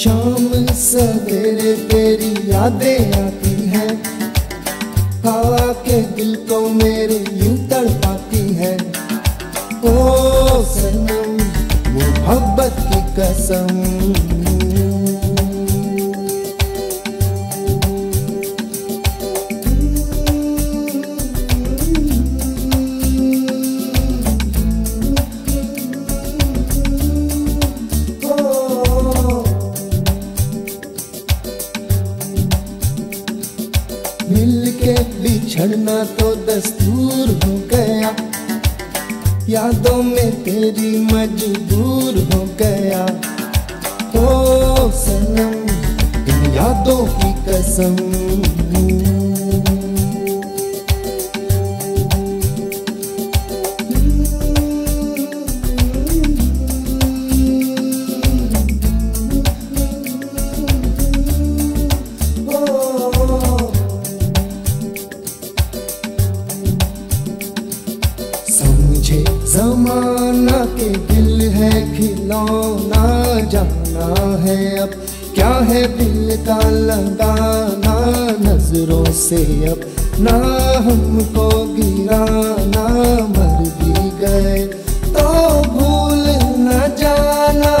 शाम सवेरे तेरी यादें आती हैं। हवा के दिल को मेरे यूँ तड़पाती है। ओ सनम, मोहब्बत की कसम। बिछड़ना तो दस्तूर हो गया। यादों में तेरी मजबूर हो गया। ओ सनम, इन यादों की कसम। खिलौना जाना है अब। क्या है दिल का लगाना नज़रों से अब। ना हमको गिराना मर भी गए। तो भूल न जाना।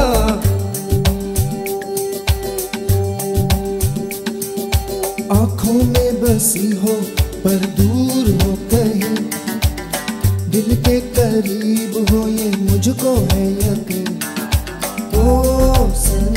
आँखों में बसी हो पर दूर हो कहीं। दिल के करीब हो ये तुझको है यकीन। ओ सर।